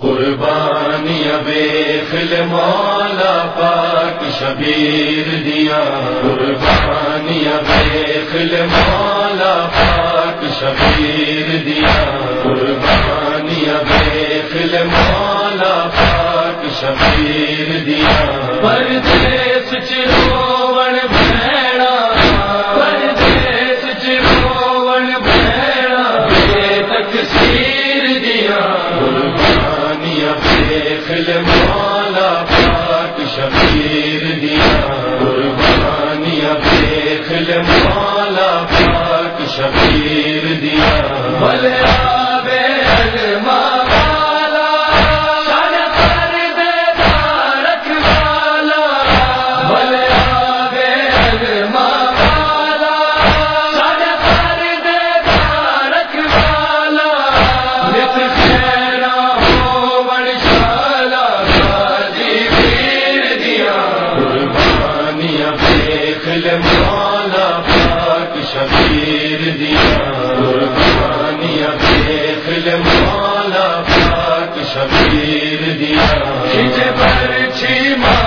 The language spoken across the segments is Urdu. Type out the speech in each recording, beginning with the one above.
قربانی بیخل مولا پاک شبیر دیا۔ قربانی بیخل مولا پاک شبیر دیا۔ قربانی بیخل مولا پاک شبیر دیا۔ پردیس چروڑ بھیڑا بیخل مالا پاک شبیر دیا قربانی دیکھ مالا پاک شبیر دیا بلے بیخل پاک شبیر دیا قربانی بیخل پاک شبیر دیا۔ کھچ پر چھی ماں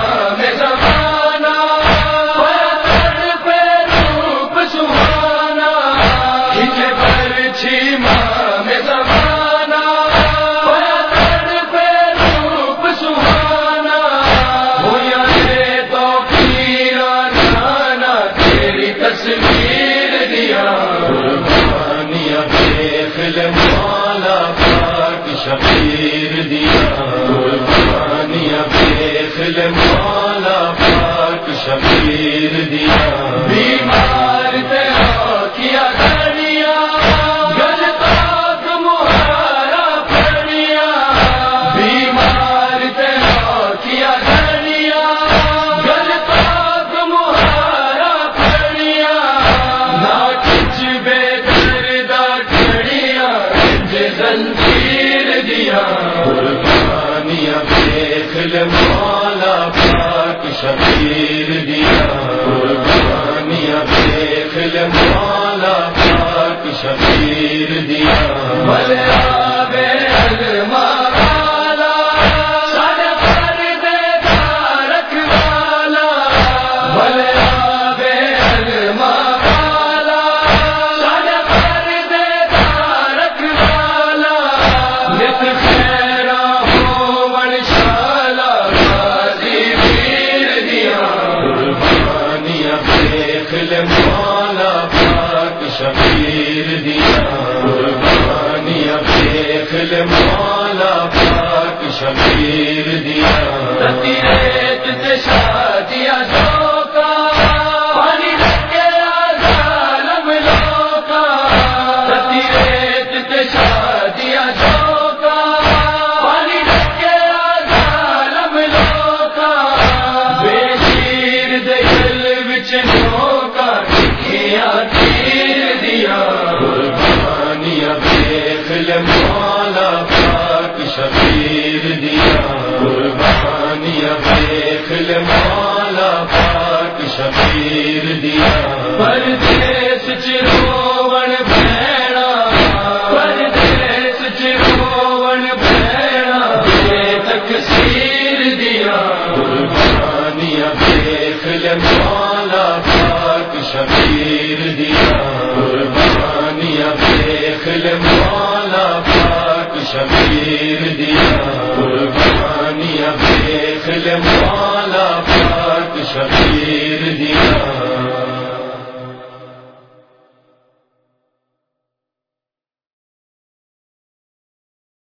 مولا پاک شبیر دیا۔ بیمار تیرا کیا دنیا گل پاک مہارا پڑیا بیمار تیرا کیا دنیا گل پاک مہارا پڑیا نہ کچھ بے دردا کھڑیا جے زنجیر دیا۔ قربانی بیخل مولا۔ پاک شبیر دیا قربانی بیخل مولا پاک شبیر دیا۔ بلے شبیر دیا قربانی بیخل مالا پاک شبیر دیا۔ مولا پاک شبیر دیا قربانی بیخل مولا پاک شبیر دیا۔ پردیس چروڑ بھیڑا پردیس چروڑ بھیڑا بے تکسیر دیا۔ قربانی بیخل مولا پاک شبیر دیا۔ قربانی بیخل مولا پاک شبیر دیا قربانی بیخل مولا پاک شبیر دیا۔